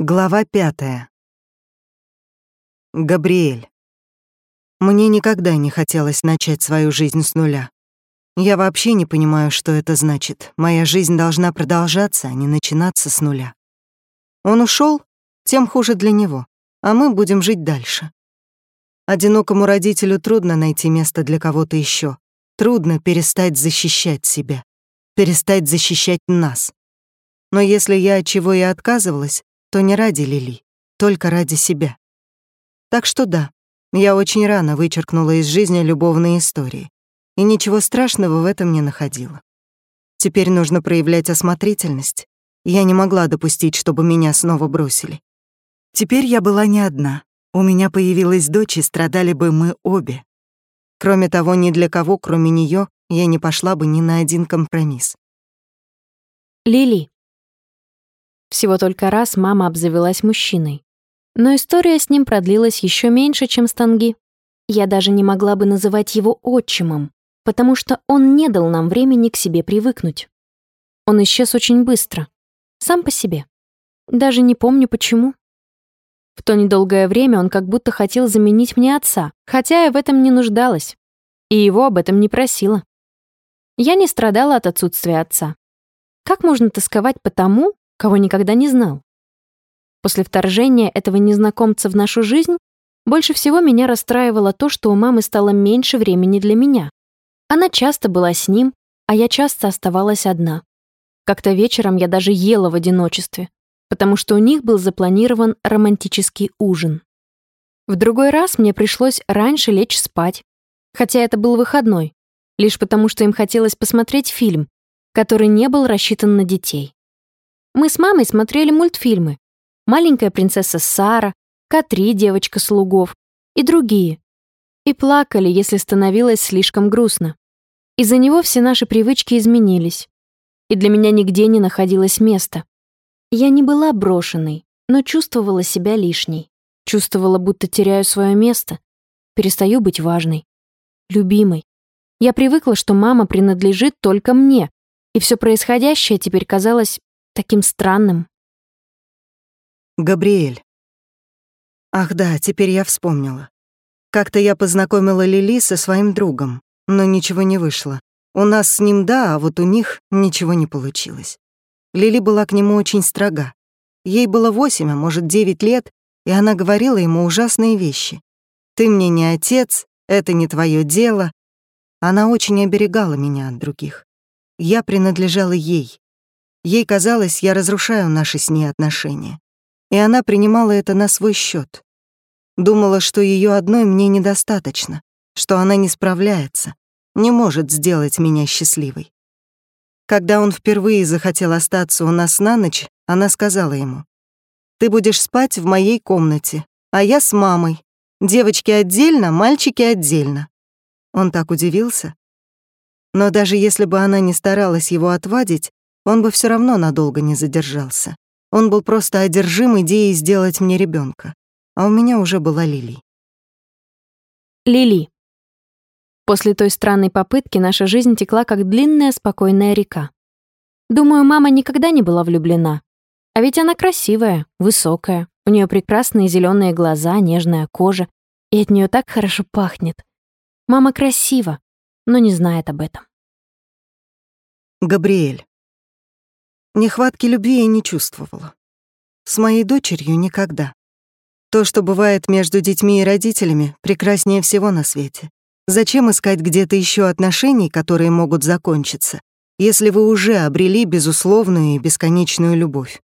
Глава пятая. Габриэль. Мне никогда не хотелось начать свою жизнь с нуля. Я вообще не понимаю, что это значит. Моя жизнь должна продолжаться, а не начинаться с нуля. Он ушел, тем хуже для него, а мы будем жить дальше. Одинокому родителю трудно найти место для кого-то еще. Трудно перестать защищать себя, перестать защищать нас. Но если я от чего и отказывалась, то не ради Лили, только ради себя. Так что да, я очень рано вычеркнула из жизни любовные истории, и ничего страшного в этом не находила. Теперь нужно проявлять осмотрительность. Я не могла допустить, чтобы меня снова бросили. Теперь я была не одна. У меня появилась дочь, и страдали бы мы обе. Кроме того, ни для кого, кроме нее, я не пошла бы ни на один компромисс. Лили. Всего только раз мама обзавелась мужчиной. Но история с ним продлилась еще меньше, чем с Танги. Я даже не могла бы называть его отчимом, потому что он не дал нам времени к себе привыкнуть. Он исчез очень быстро, сам по себе. Даже не помню почему. В то недолгое время он как будто хотел заменить мне отца, хотя я в этом не нуждалась. И его об этом не просила. Я не страдала от отсутствия отца. Как можно тосковать по тому, кого никогда не знал. После вторжения этого незнакомца в нашу жизнь больше всего меня расстраивало то, что у мамы стало меньше времени для меня. Она часто была с ним, а я часто оставалась одна. Как-то вечером я даже ела в одиночестве, потому что у них был запланирован романтический ужин. В другой раз мне пришлось раньше лечь спать, хотя это был выходной, лишь потому что им хотелось посмотреть фильм, который не был рассчитан на детей. Мы с мамой смотрели мультфильмы «Маленькая принцесса Сара», «Катри, девочка слугов» и другие. И плакали, если становилось слишком грустно. Из-за него все наши привычки изменились. И для меня нигде не находилось места. Я не была брошенной, но чувствовала себя лишней. Чувствовала, будто теряю свое место. Перестаю быть важной. Любимой. Я привыкла, что мама принадлежит только мне, и все происходящее теперь казалось таким странным. Габриэль. Ах да, теперь я вспомнила. Как-то я познакомила Лили со своим другом, но ничего не вышло. У нас с ним да, а вот у них ничего не получилось. Лили была к нему очень строга. Ей было восемь, а может, девять лет, и она говорила ему ужасные вещи. «Ты мне не отец, это не твое дело». Она очень оберегала меня от других. Я принадлежала ей, Ей казалось, я разрушаю наши с ней отношения. И она принимала это на свой счет. Думала, что ее одной мне недостаточно, что она не справляется, не может сделать меня счастливой. Когда он впервые захотел остаться у нас на ночь, она сказала ему, «Ты будешь спать в моей комнате, а я с мамой. Девочки отдельно, мальчики отдельно». Он так удивился. Но даже если бы она не старалась его отвадить, он бы все равно надолго не задержался. Он был просто одержим идеей сделать мне ребенка, а у меня уже была Лили. Лили. После той странной попытки наша жизнь текла как длинная спокойная река. Думаю, мама никогда не была влюблена. А ведь она красивая, высокая, у нее прекрасные зеленые глаза, нежная кожа, и от нее так хорошо пахнет. Мама красива, но не знает об этом. Габриэль. Нехватки любви я не чувствовала. С моей дочерью никогда. То, что бывает между детьми и родителями, прекраснее всего на свете. Зачем искать где-то еще отношений, которые могут закончиться, если вы уже обрели безусловную и бесконечную любовь?